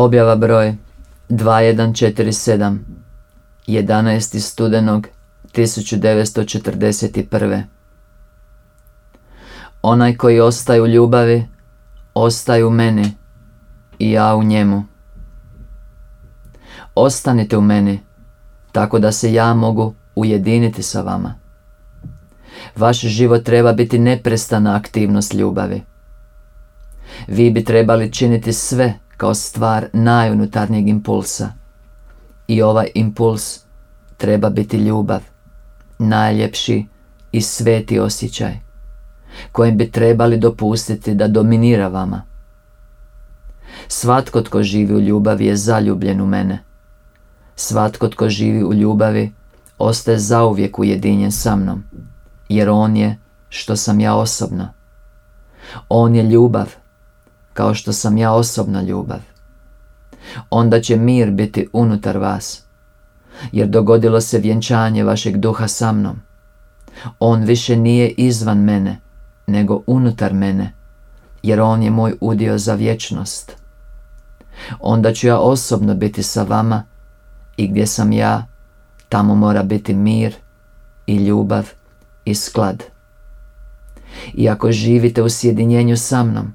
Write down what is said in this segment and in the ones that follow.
Objava broj 2147 11. studenog 1941. Onaj koji ostaje u ljubavi, ostaje u meni i ja u njemu. Ostanite u meni, tako da se ja mogu ujediniti sa vama. Vaš život treba biti neprestana aktivnost ljubavi. Vi bi trebali činiti sve kao stvar najunutarnjeg impulsa. I ovaj impuls treba biti ljubav, najljepši i sveti osjećaj, kojim bi trebali dopustiti da dominira vama. Svatko tko živi u ljubavi je zaljubljen u mene. Svatko tko živi u ljubavi ostaje zauvijek ujedinjen sa mnom, jer on je što sam ja osobno. On je ljubav, kao što sam ja osobna ljubav. Onda će mir biti unutar vas, jer dogodilo se vjenčanje vašeg duha sa mnom. On više nije izvan mene, nego unutar mene, jer on je moj udio za vječnost. Onda ću ja osobno biti sa vama i gdje sam ja, tamo mora biti mir i ljubav i sklad. I ako živite u sjedinjenju sa mnom,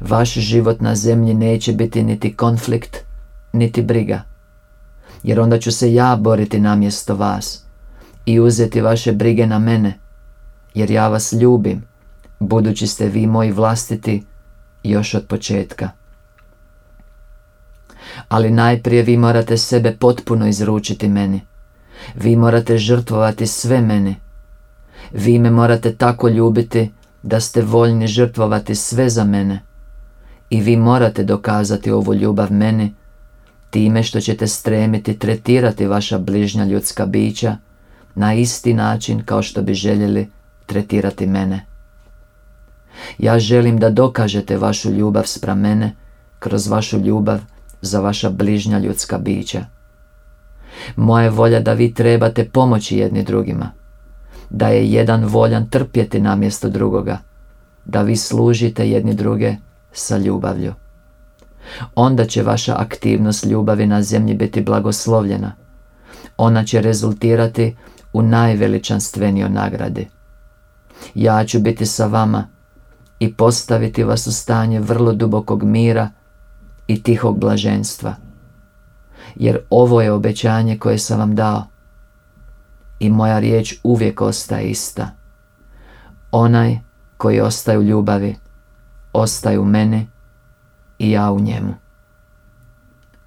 Vaš život na zemlji neće biti niti konflikt, niti briga. Jer onda ću se ja boriti namjesto vas i uzeti vaše brige na mene, jer ja vas ljubim, budući ste vi moji vlastiti još od početka. Ali najprije vi morate sebe potpuno izručiti meni. Vi morate žrtvovati sve meni. Vi me morate tako ljubiti da ste voljni žrtvovati sve za mene. I vi morate dokazati ovu ljubav meni time što ćete stremiti tretirati vaša bližnja ljudska bića na isti način kao što bi željeli tretirati mene. Ja želim da dokažete vašu ljubav spra mene kroz vašu ljubav za vaša bližnja ljudska bića. Moja je volja da vi trebate pomoći jedni drugima, da je jedan voljan trpjeti namjesto drugoga, da vi služite jedni druge sa ljubavlju. Onda će vaša aktivnost ljubavi na zemlji biti blagoslovljena. Ona će rezultirati u najveličanstvenijoj nagradi. Ja ću biti sa vama i postaviti vas u stanje vrlo dubokog mira i tihog blaženstva. Jer ovo je obećanje koje sam vam dao. I moja riječ uvijek ostaje ista. Onaj koji ostaje u ljubavi, ostaju mene i ja u njemu.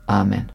Amen.